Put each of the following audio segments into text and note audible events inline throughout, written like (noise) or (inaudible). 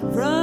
Run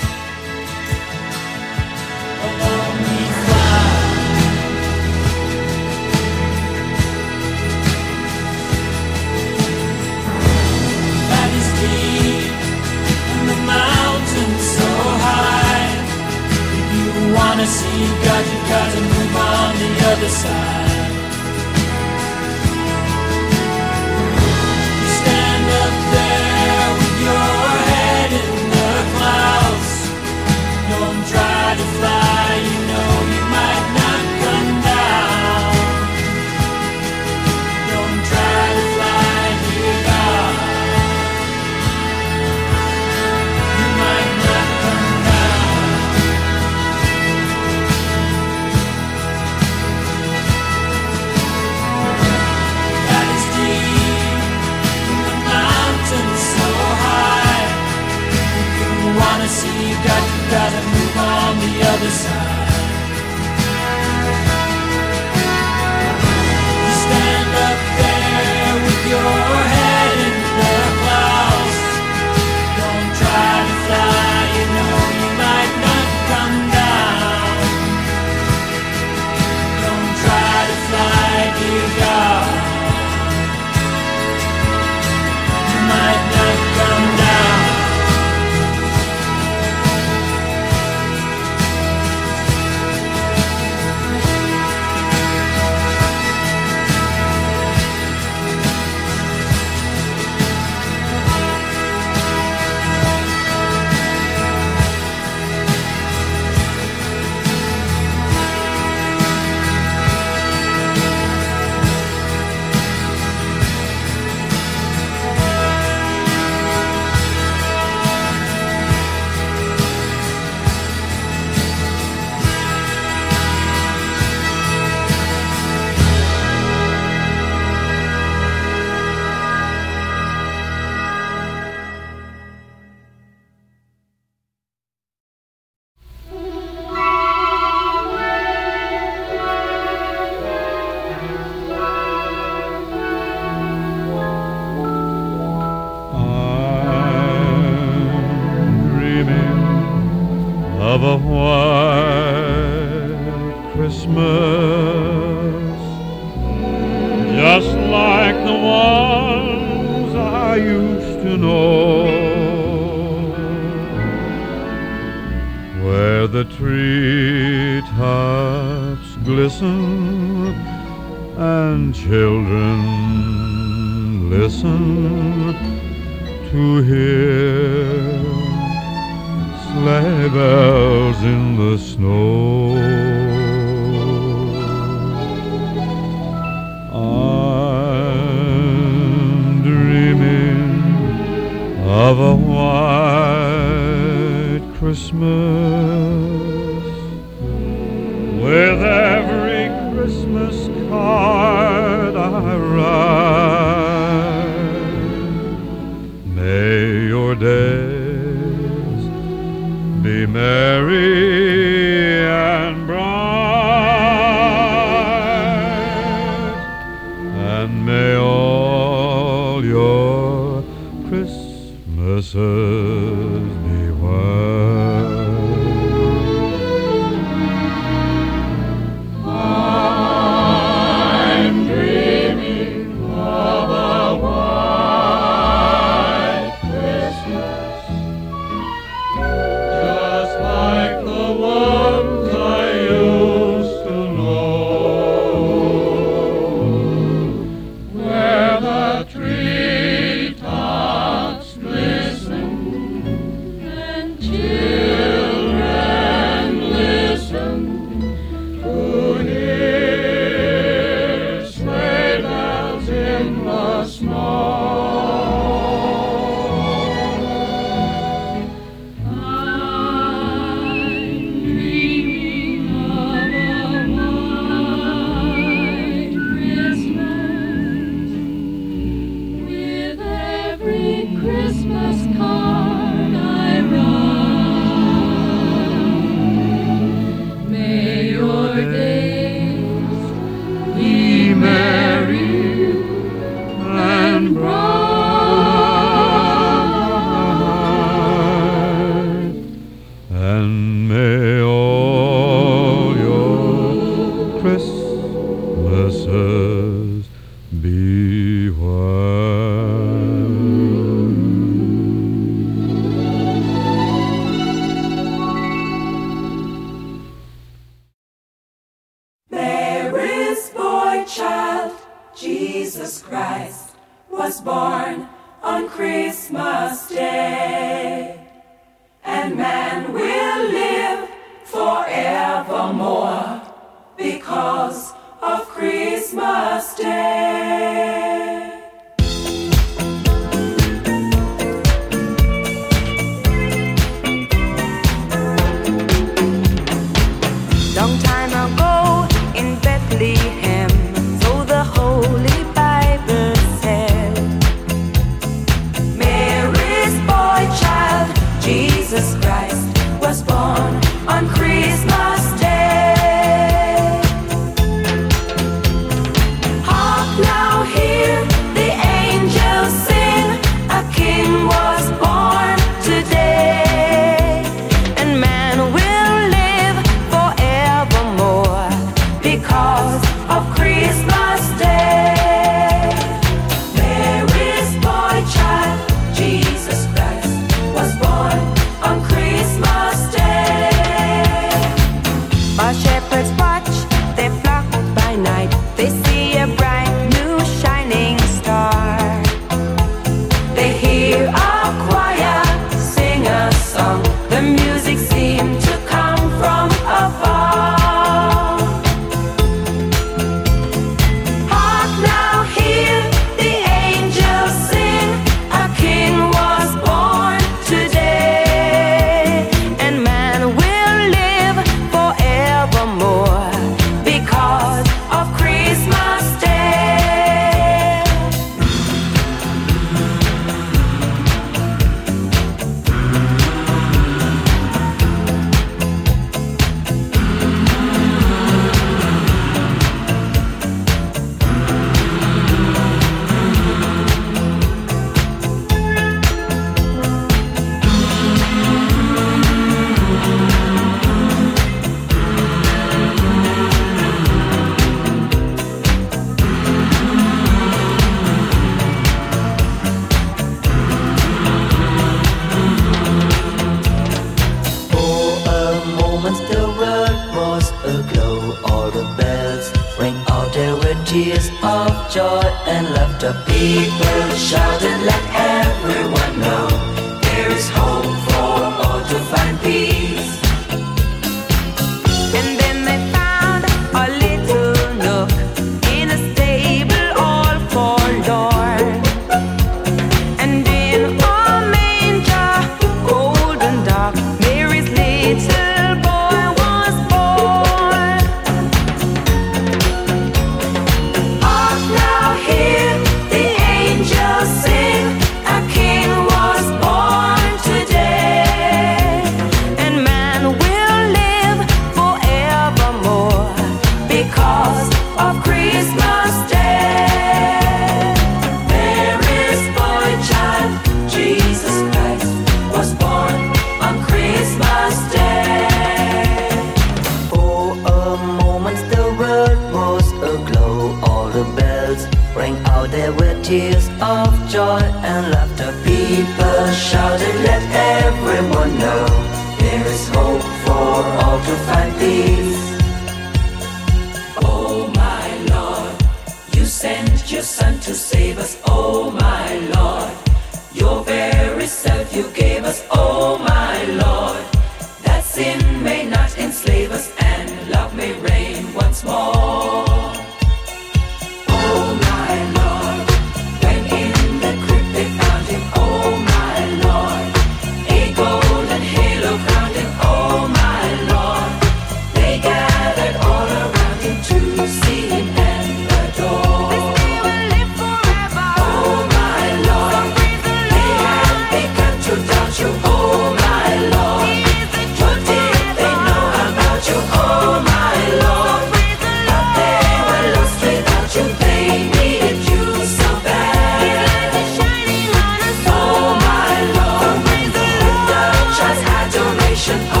adoration.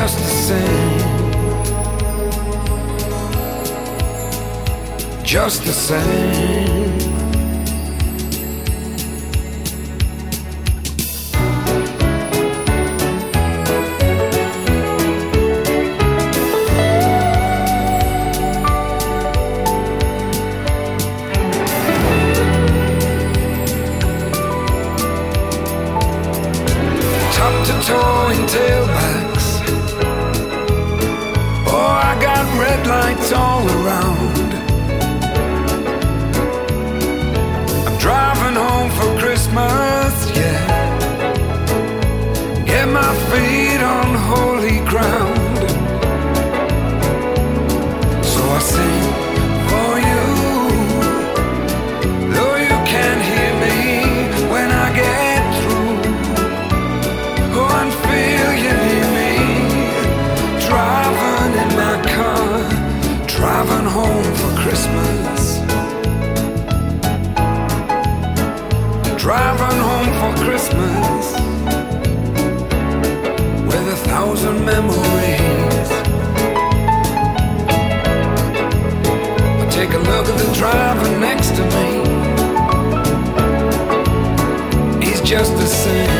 Just the same. Just the same. Just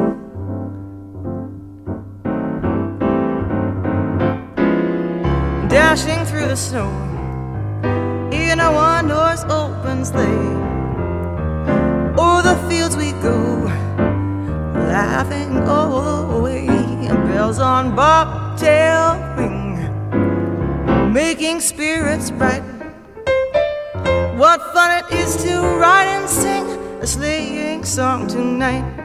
the snow in our wanderer's open sleigh. O'er the fields we go, laughing all away. Bells on bobtail ring, making spirits bright. What fun it is to ride and sing a sleighing song tonight.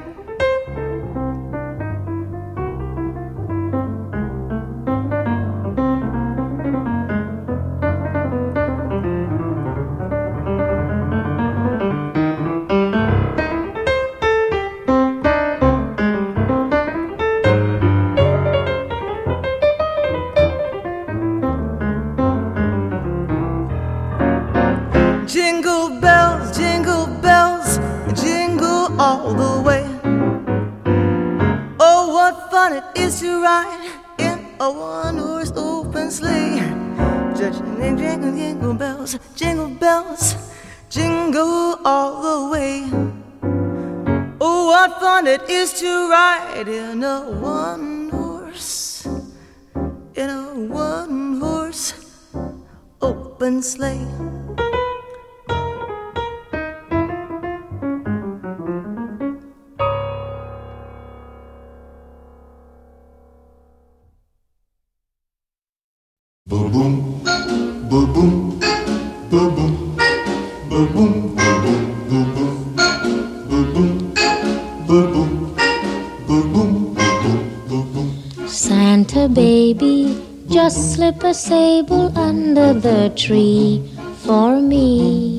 Sable under the tree for me.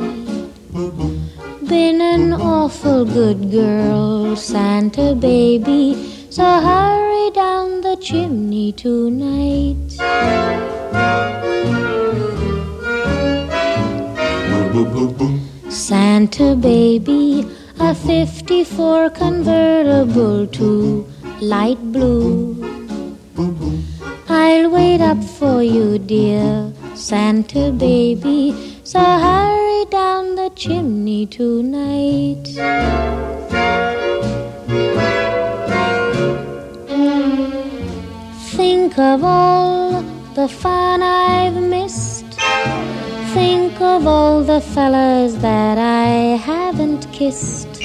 Been an awful good girl, Santa baby, so hurry down the chimney tonight. Santa baby, a 54 convertible to light blue. I'll wait up for you, dear Santa baby. So hurry down the chimney tonight. Think of all the fun I've missed. Think of all the fellas that I haven't kissed.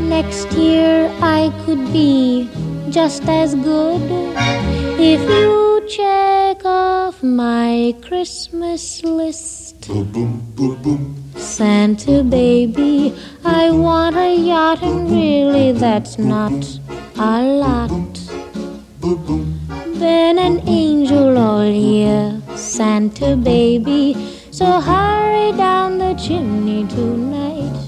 Next year I could be just as good if you check off my Christmas list. boom boom boom Santa baby, I want a yacht, and really that's not a lot. Been an angel all year, Santa baby, so hurry down the chimney tonight.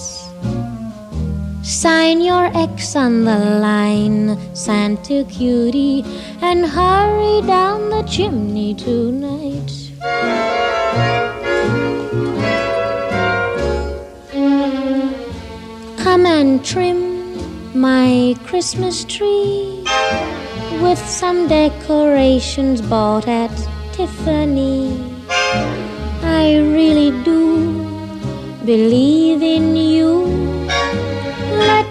Sign your X on the line, Santa cutie, and hurry down the chimney tonight. Come and trim my Christmas tree with some decorations bought at Tiffany. I really do believe in you.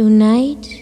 Tonight.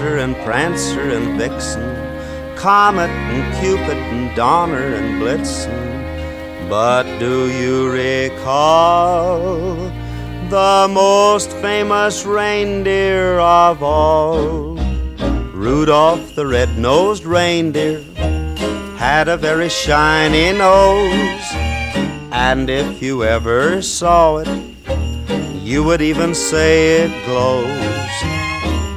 Dancer and Prancer and Vixen, Comet and Cupid and Donner and Blitzen. But do you recall the most famous reindeer of all? Rudolph the red-nosed reindeer had a very shiny nose. And if you ever saw it, you would even say it glowed.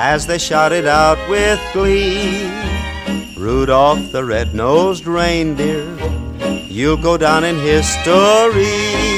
as they shouted out with glee. Rudolph the red-nosed reindeer, you'll go down in history.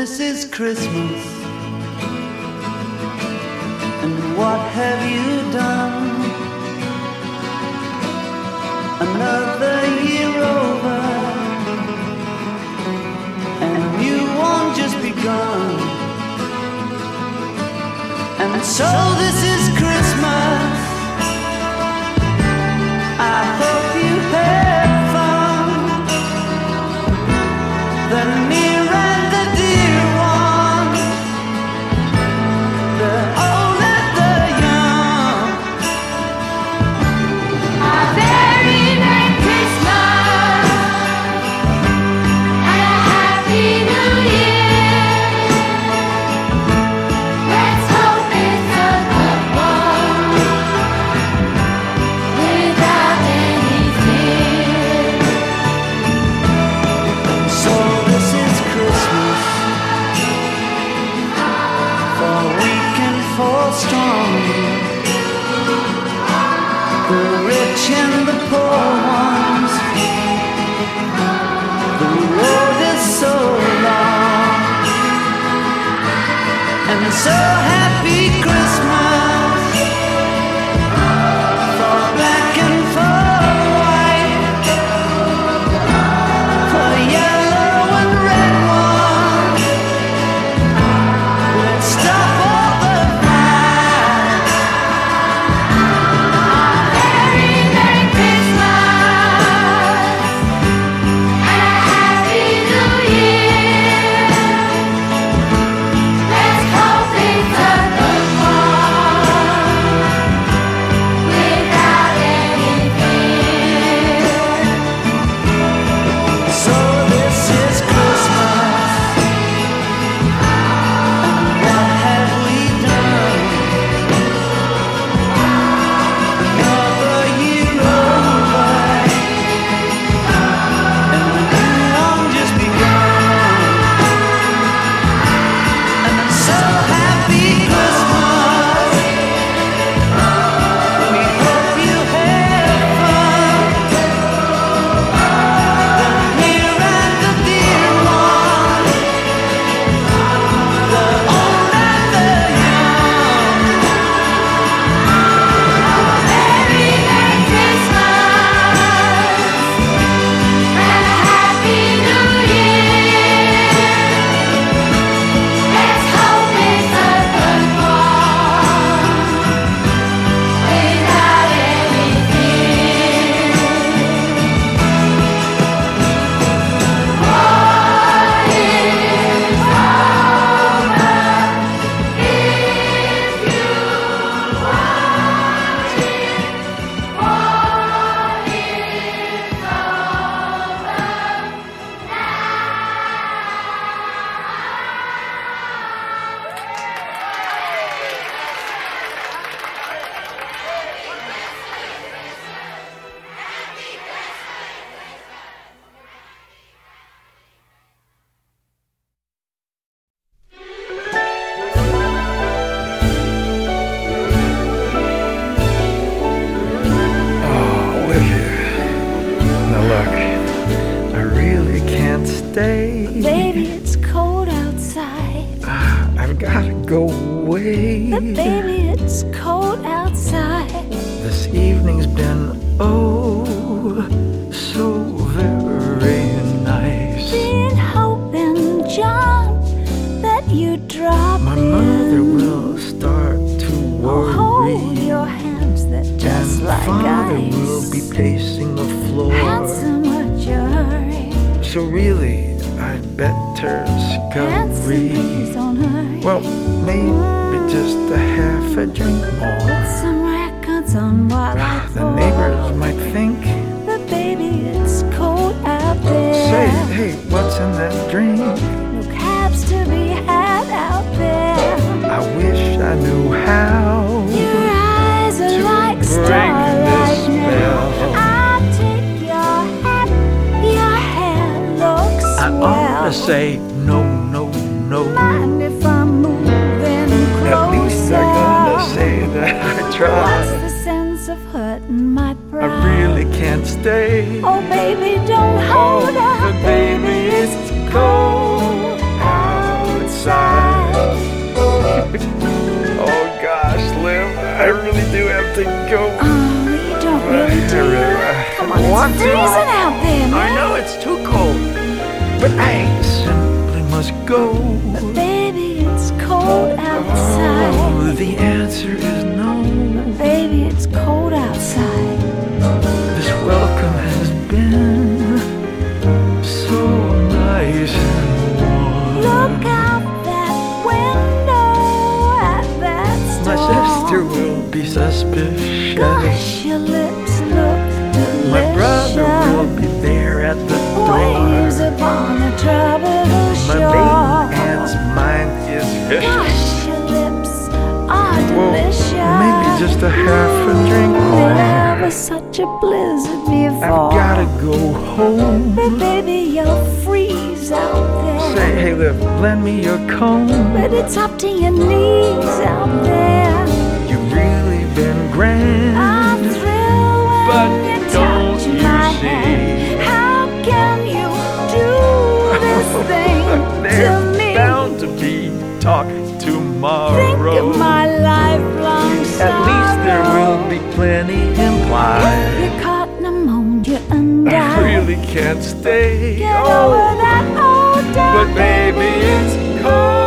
this is Christmas. And what have you done? Another year over, and you won't just begun. And so this is. So I say no, no, no. Mind if I'm moving closer? At least they're gonna say that I tried. What's the sense of hurting my pride? I really can't stay. Oh, baby, don't oh, hold oh, up. Baby, it's cold outside. (laughs) oh gosh, Liv, I really do have to go. Oh, you don't really do. Come on, it's freezing out there. Man. I know it's too cold, but hey go. But baby, it's cold outside. Oh, the answer is no. But Baby, it's cold outside. This welcome has been so nice and warm. Look out that window at that My sister will be suspicious. Gosh, your lips look delicious. My brother will be there at the Waves door. upon a troubled is. Gosh, your lips are Well, delicious. maybe just a half a drink more. Never such a blizzard before. I've gotta go home. But baby, you'll freeze out there. Say, hey, Liv, lend me your comb. But it's up to your knees out there. You've really been grand. I'm tomorrow. Think of my lifelong At least there will be plenty implied. You caught pneumonia and I really can't stay. Get Oh, over that old but baby, it's cold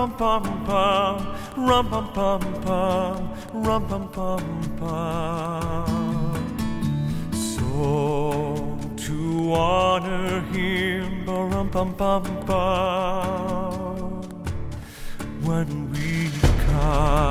pum pum pum, rum pum pum pum, rum pum pum pum. So to honor him, rum pum pum pum, when we come.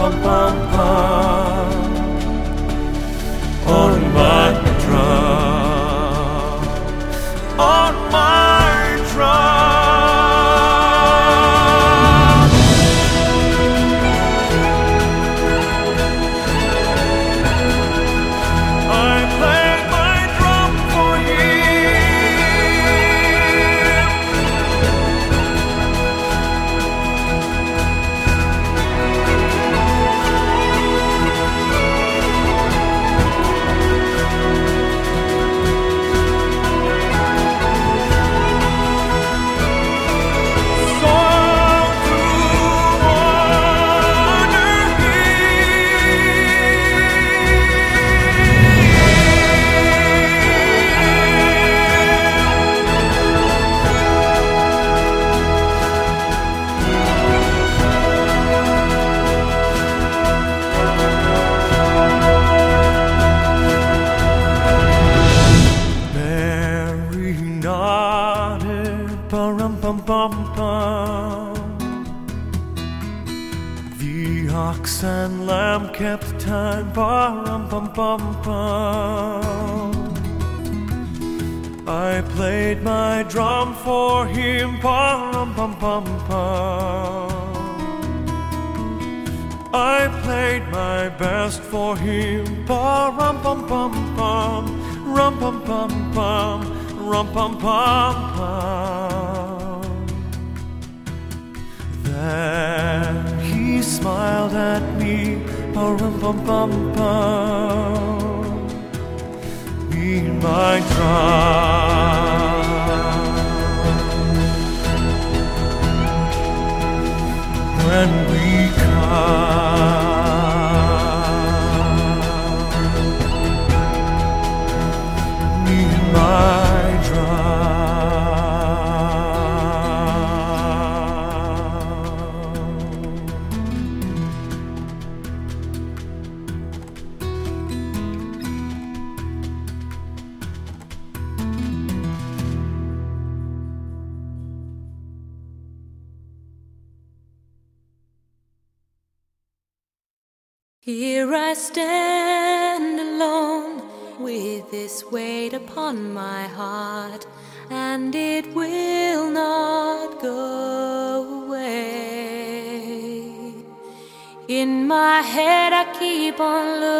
Pa rum pum bum bum bum. I played my drum for him, ba-rum bum bum bum. I played my best for him, ba-rum bum bum bum, rum pum pum pum, rum pum pum pum. Then he smiled at me my drum. when we come.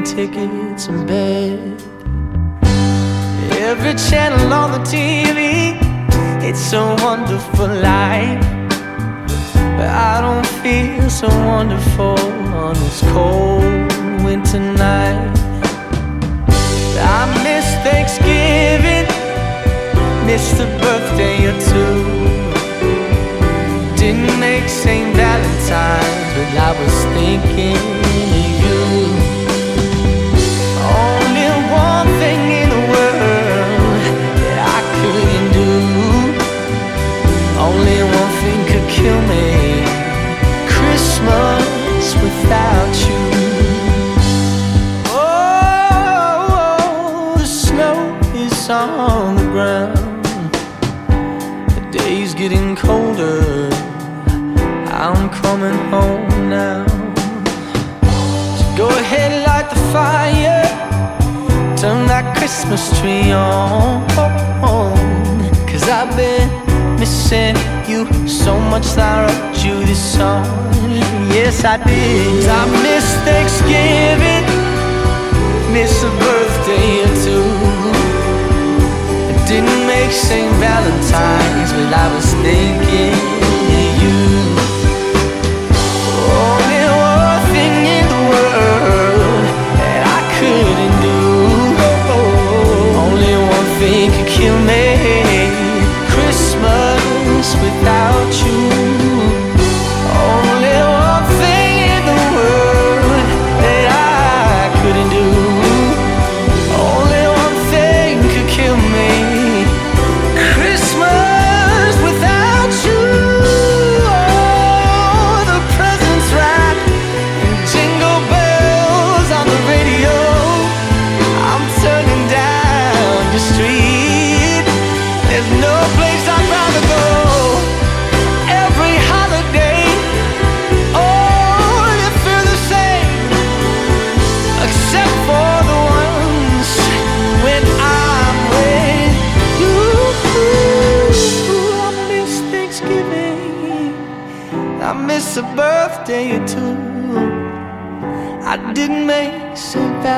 plane tickets and bed. Every channel on the TV, it's a wonderful life. But I don't feel so wonderful on this cold winter night. I miss Thanksgiving, missed a birthday or two. Didn't make St. Valentine's, but I was thinking Only one thing could kill me. Christmas without you. Oh, the snow is on the ground. The day's getting colder. I'm coming home now. So go ahead, light the fire. Turn that Christmas tree on. Cause I've been missing you so much that I wrote you this song. Yes, I did. I miss Thanksgiving, miss a birthday or two. I didn't make St. Valentine's, but I was thinking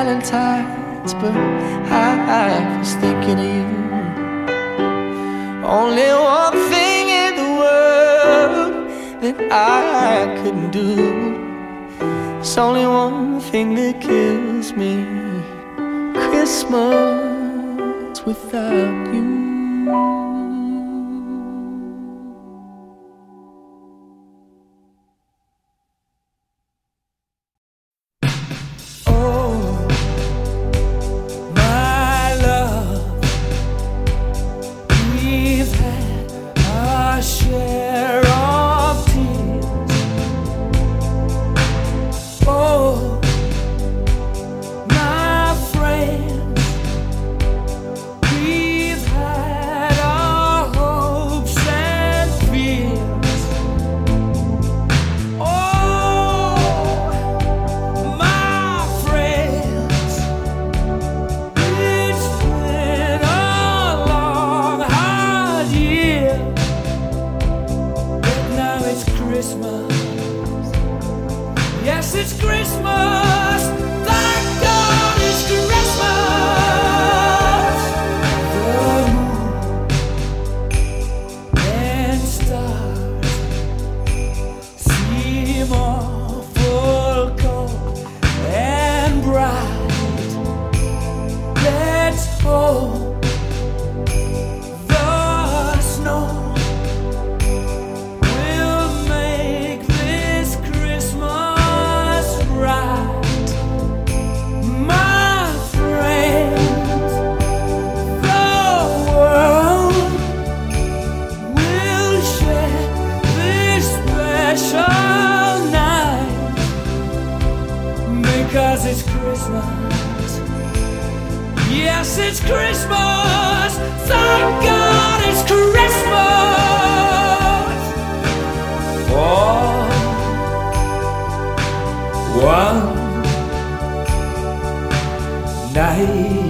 Valentine's, but I was thinking of you. Only one thing in the world that I couldn't do. It's only one thing that kills me. Christmas without you. It's Christmas. Thank God it's Christmas. For one night.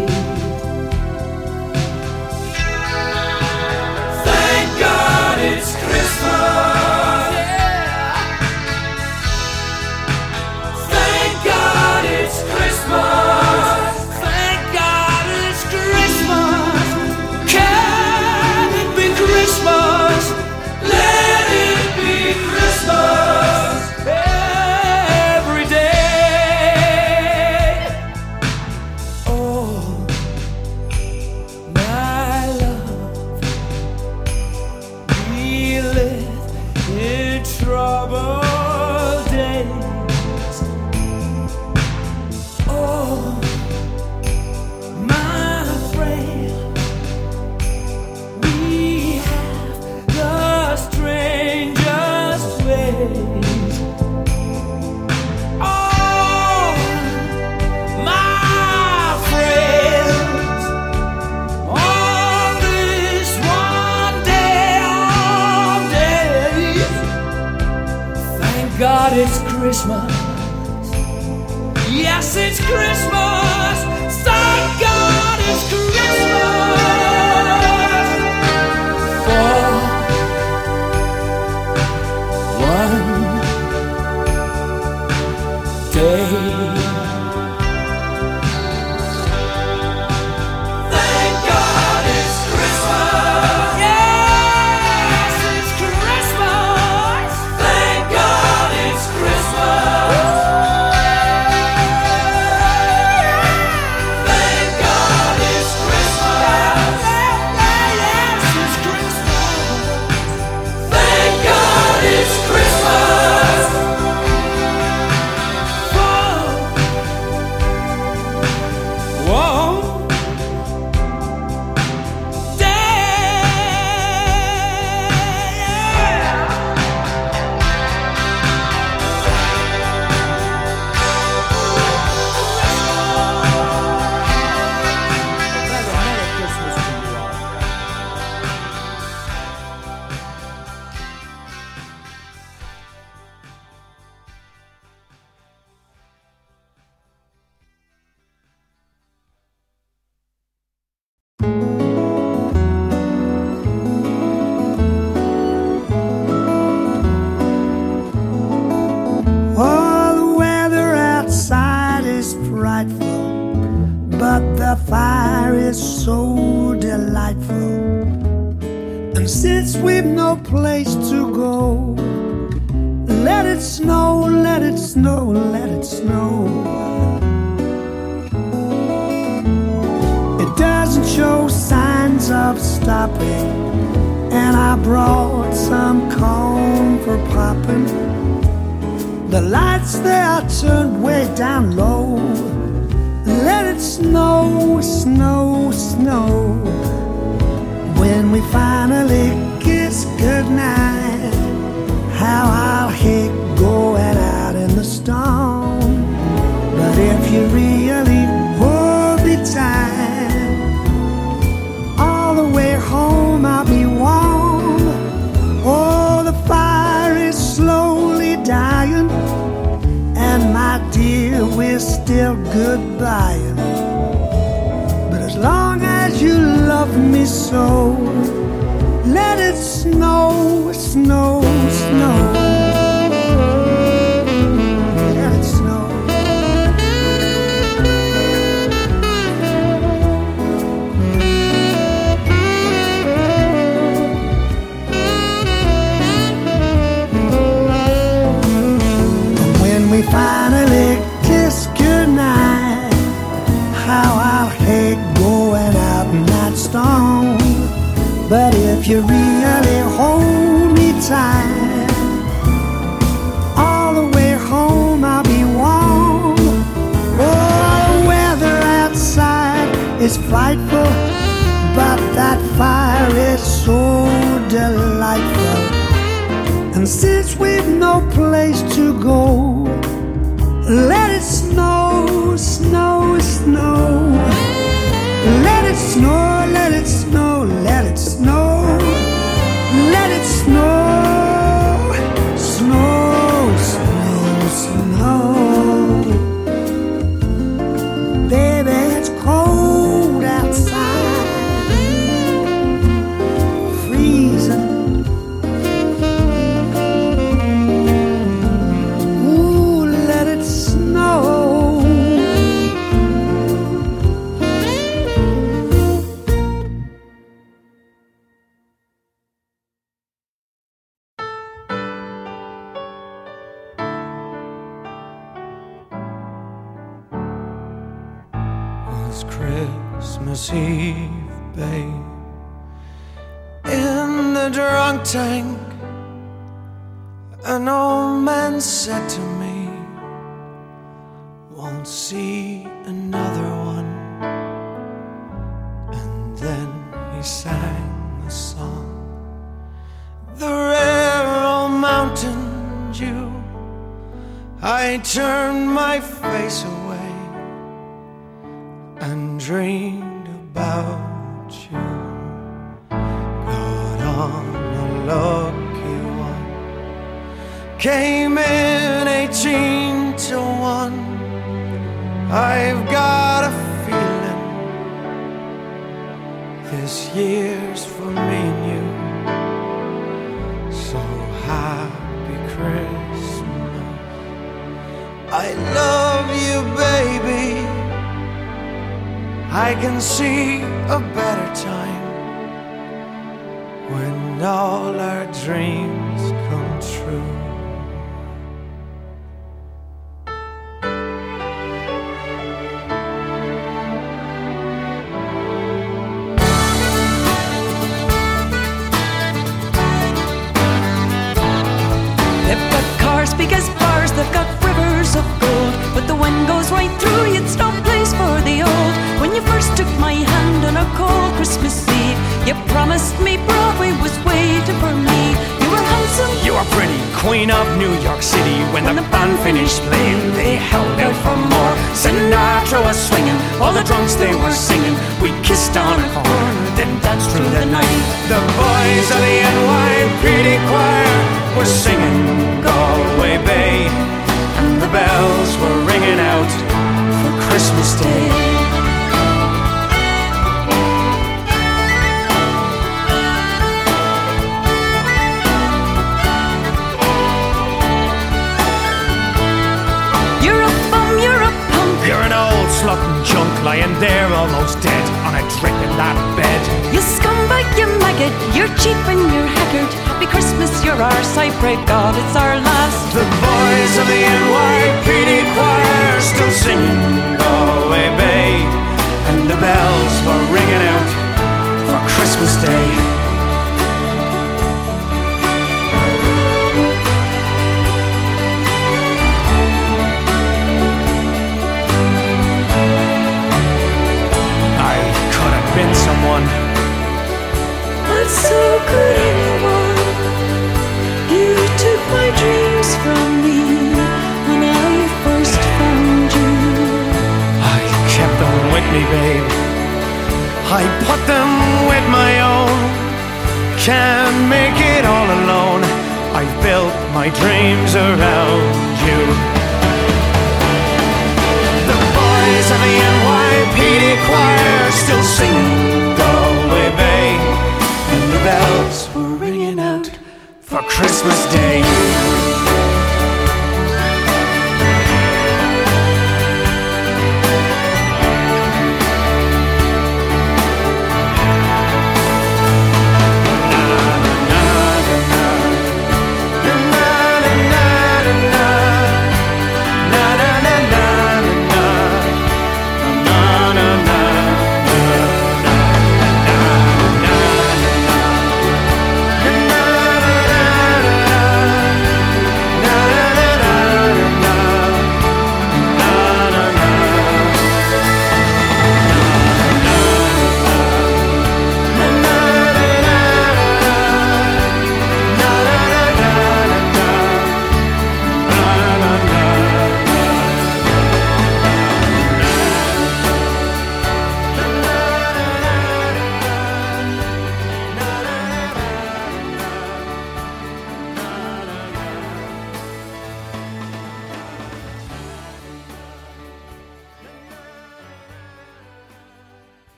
Snow, snow.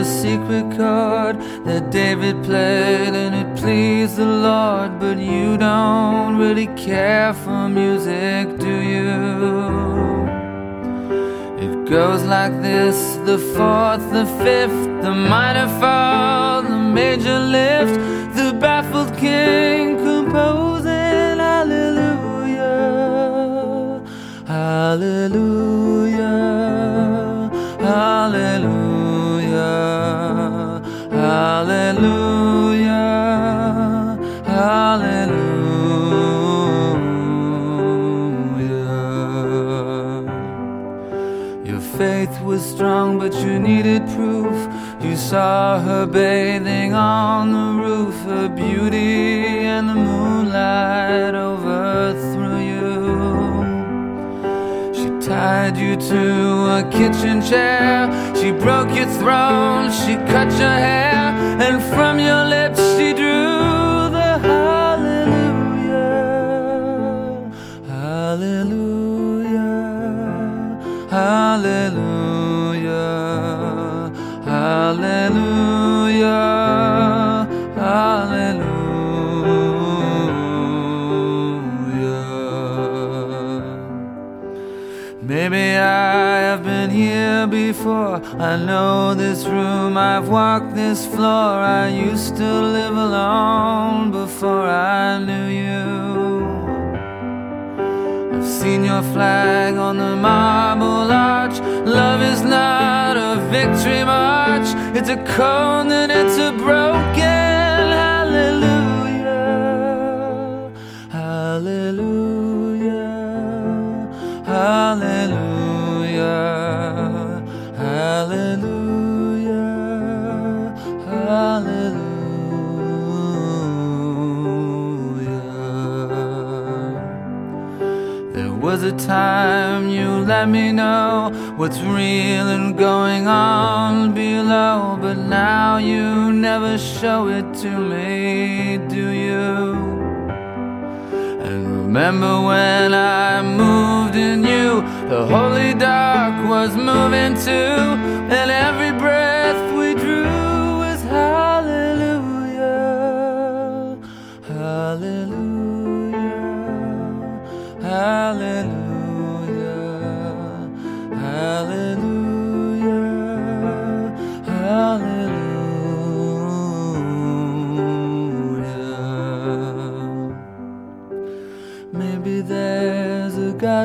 a secret chord that David played and it pleased the Lord. But you don't really care for music, do you? It goes like this the fourth, the fifth, the minor fall, the major lift, the baffled king composing hallelujah, hallelujah. was strong, but you needed proof. You saw her bathing on the roof, her beauty and the moonlight overthrew you. She tied you to a kitchen chair, she broke your throne, she cut your hair, and from your lips she drew the hallelujah. Hallelujah. Hallelujah. Hallelujah. Hallelujah. Maybe I have been here before. I know this room, I've walked this floor. I used to live alone before I knew you. Seen your flag on the marble arch. Love is not a victory march, it's a code and it's a broken. Hallelujah. Hallelujah. Hallelujah. A time you let me know what's real and going on below, but now you never show it to me, do you? And remember when I moved in you, the holy dark was moving too, and every breath we drew was hallelujah, hallelujah, hallelujah,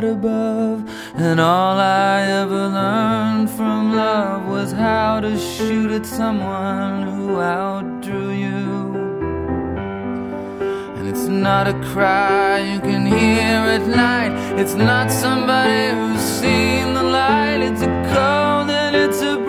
above, and all I ever learned from love was how to shoot at someone who outdrew you. And it's not a cry you can hear at night, it's not somebody who's seen the light, it's a cold and it's a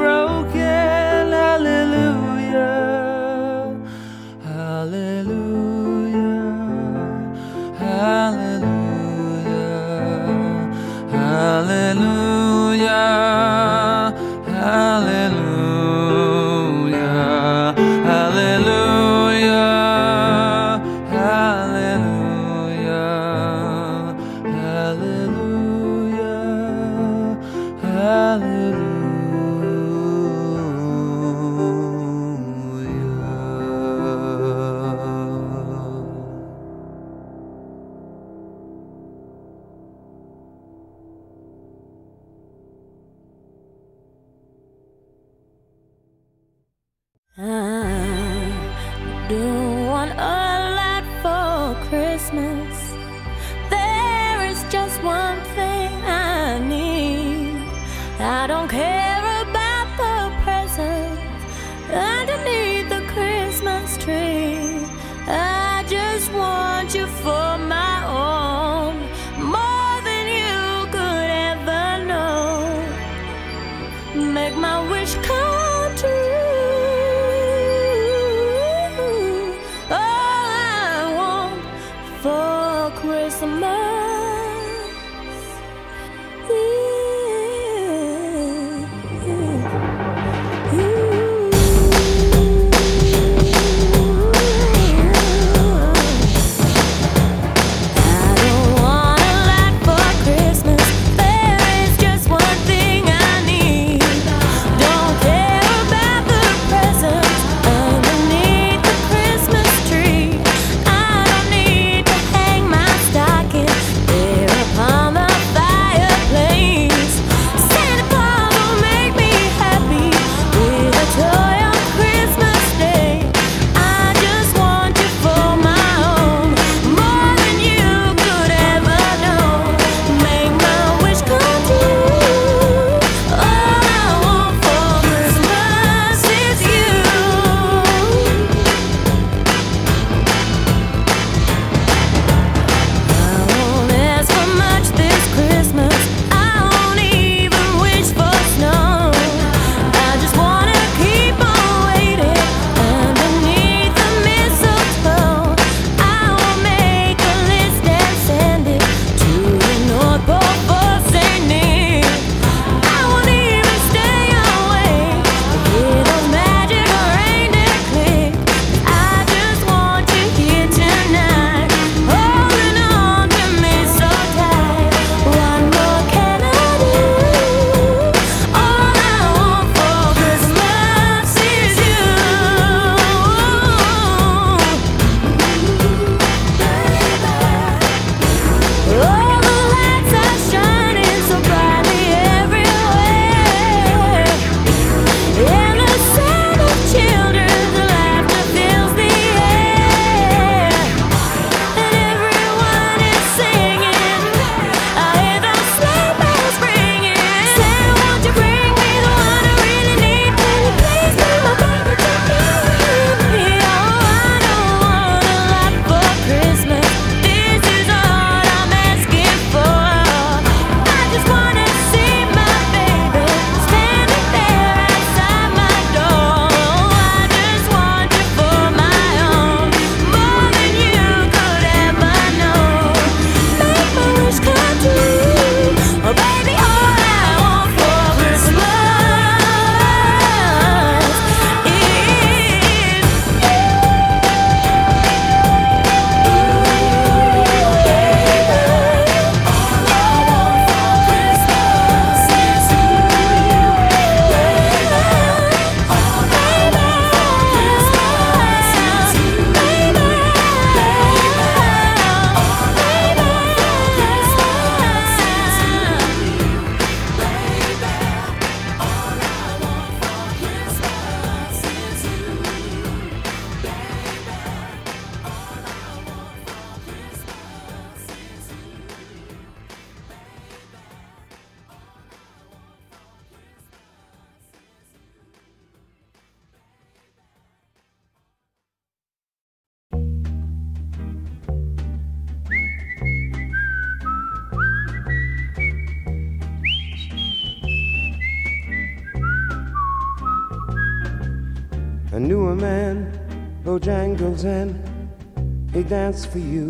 for you.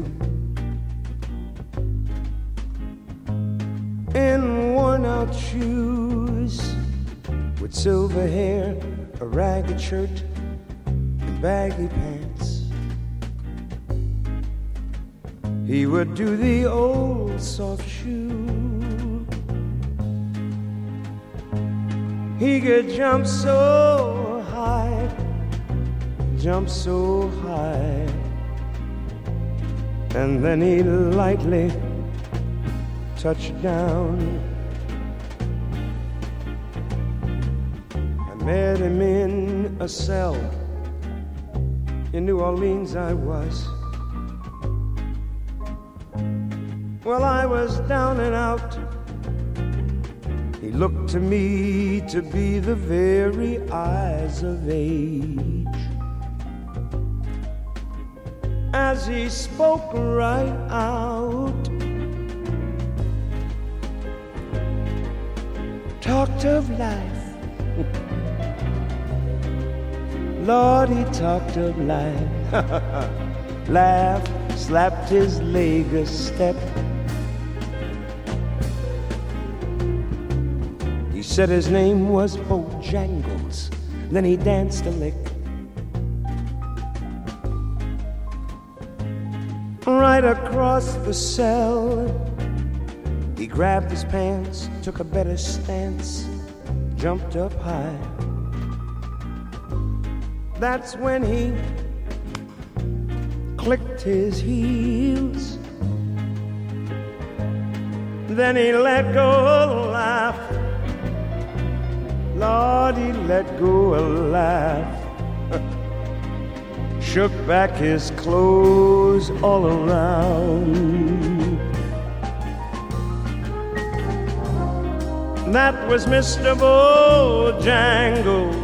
Touched down. I met him in a cell in New Orleans. I was. Well, I was down and out. He looked to me to be the very eyes of age. As he spoke right out, talked of life. Laughed, slapped his leg a step. He said his name was Bojangles. Then he danced a lick. Right across the cell, he grabbed his pants, took a better stance, jumped up high. That's when he clicked his heels. Then he let go a laugh. Lord, he let go a laugh. Shook back his clothes all around. That was Mr. Bojangles.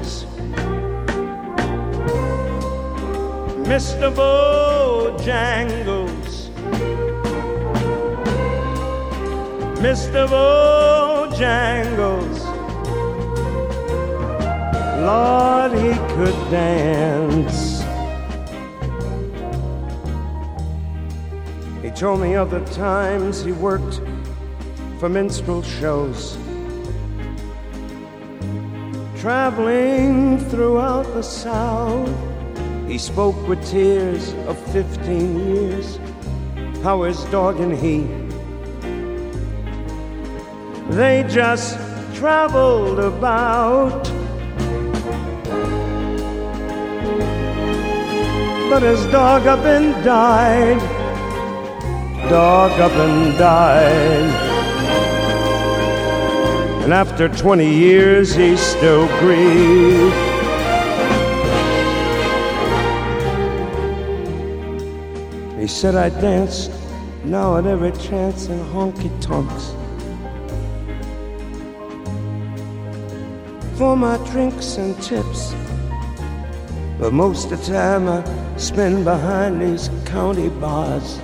Mr. Bojangles. Mr. Bojangles. Lord, he could dance. He told me of the times he worked for minstrel shows, traveling throughout the South. He spoke with tears of 15 years, how his dog and he, they just traveled about. But his dog up and died, dog up and died. And after 20 years, he still grieved. He said I danced now at every chance in honky tonks. For my drinks and tips. But most of the time I spend behind these county bars.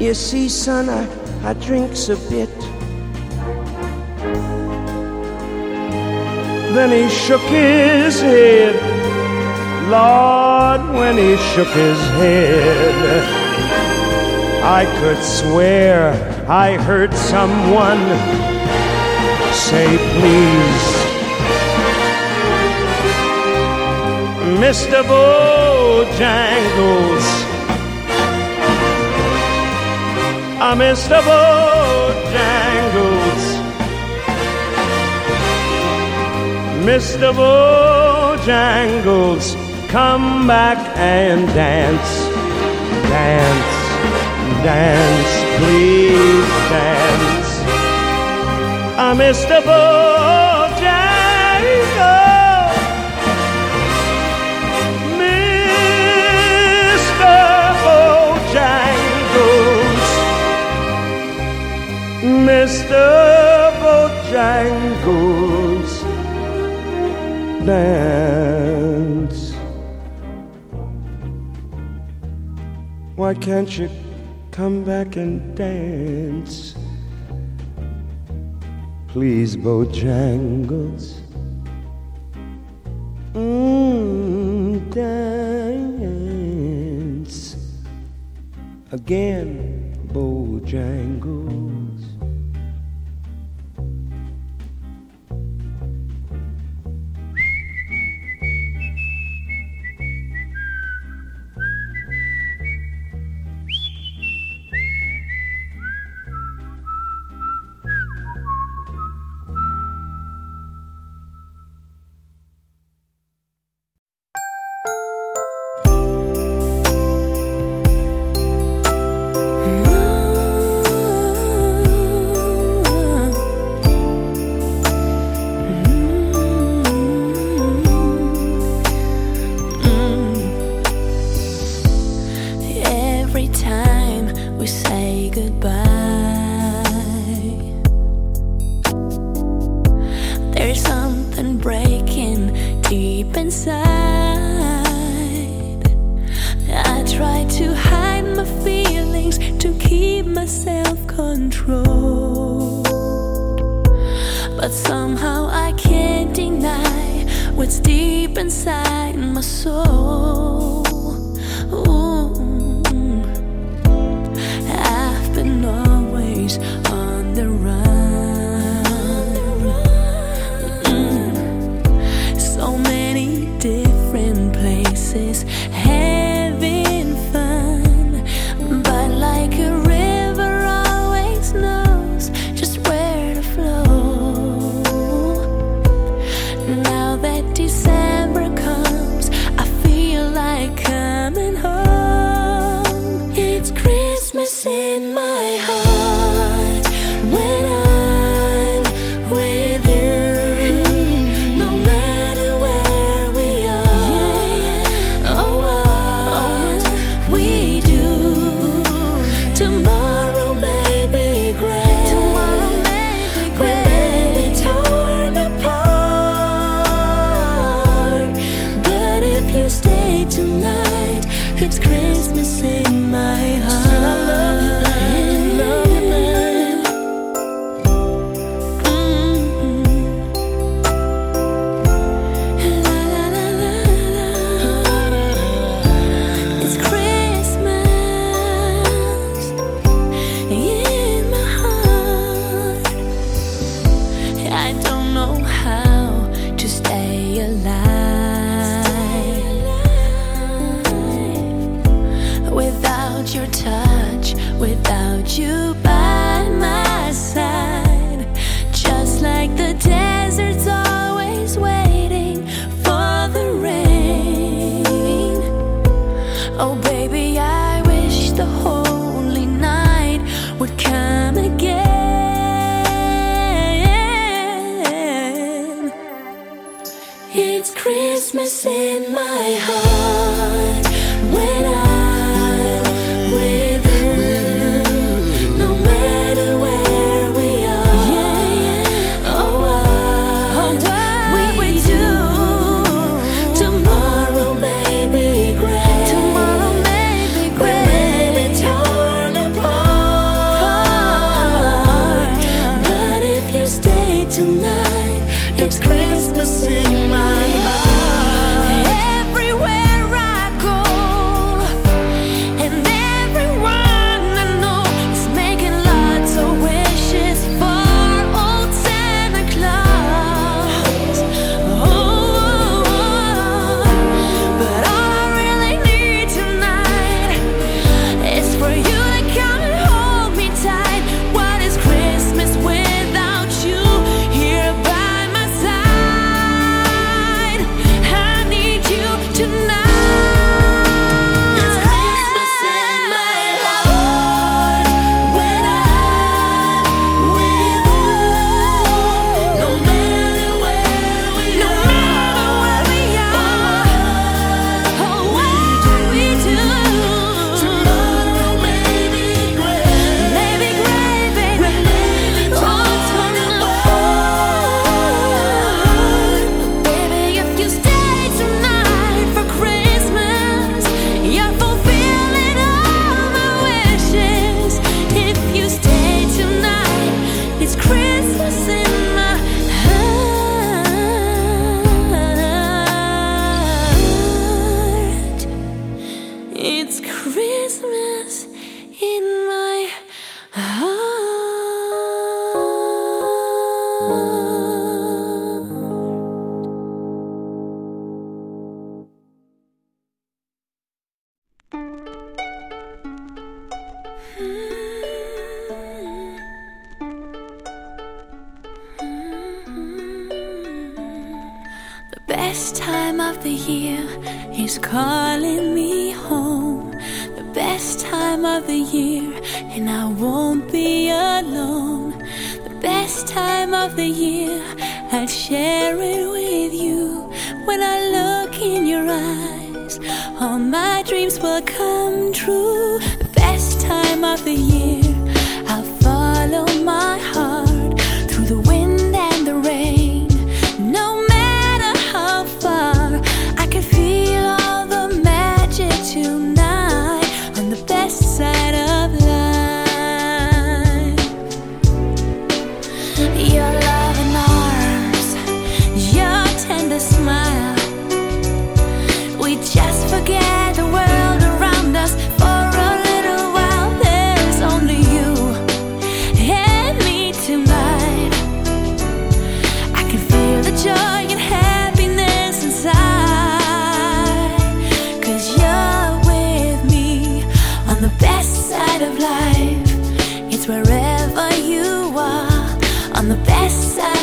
You see, son, I, I drinks a bit. Then he shook his head. Lord, when he shook his head, I could swear I heard someone say, please. Mr. Bojangles. Ah, Mr. Bojangles. Mr. Bojangles, come back and dance. Dance, dance, please dance. Mr. Bojangles. Mr. Bojangles. Mr. Bojangles. Dance. Why can't you come back and dance? Please, Bojangles.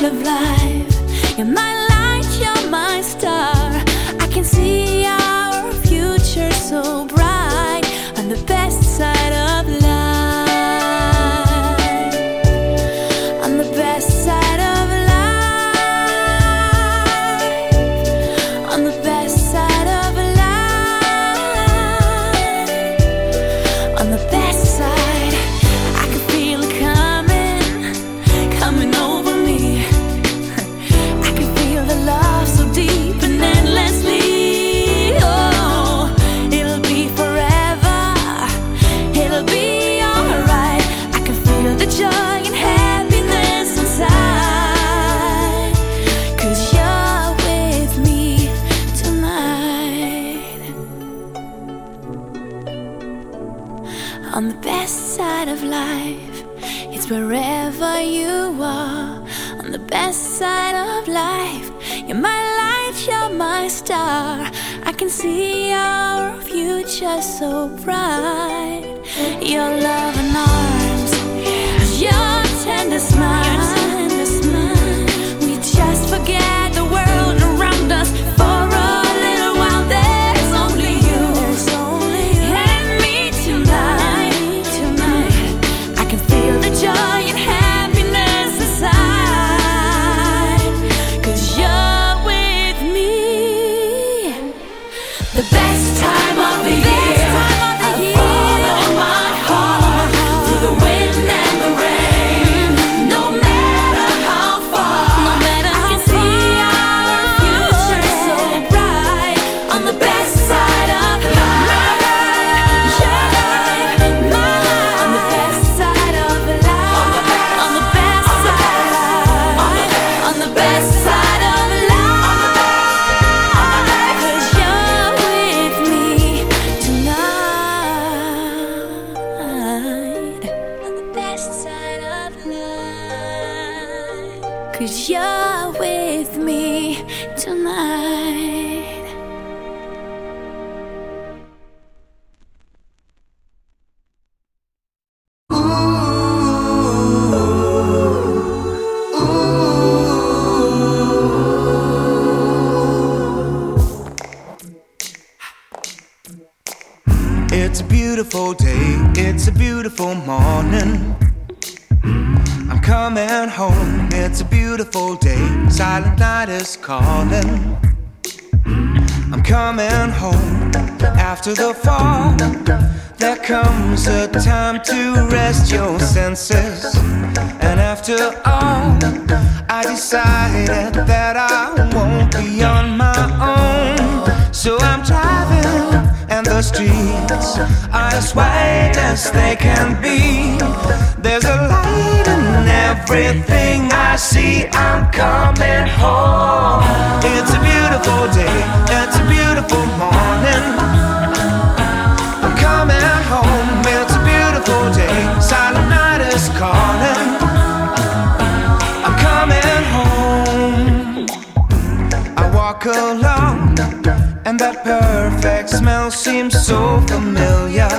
of life. so bright. Your love. to the fall. There comes a time to rest your senses. And after all, I decided that I won't be on my own. So I'm driving, and the streets are as white as they can be. There's a light in everything I see. I'm coming home. It's a beautiful day, it's a beautiful morning. cologne, and that perfect smell seems so familiar,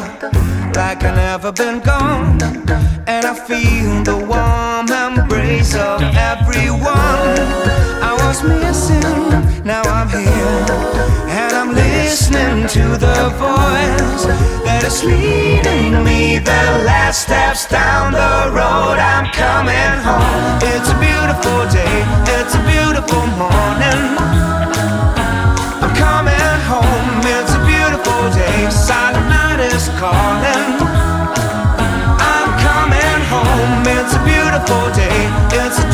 like I've never been gone. And I feel the warm embrace of everyone I was missing. Now I'm here listening to the voice that is leading me the last steps down the road. I'm coming home. It's a beautiful day, it's a beautiful morning. I'm coming home, it's a beautiful day. Silent night is calling. I'm coming home, it's a beautiful day. It's a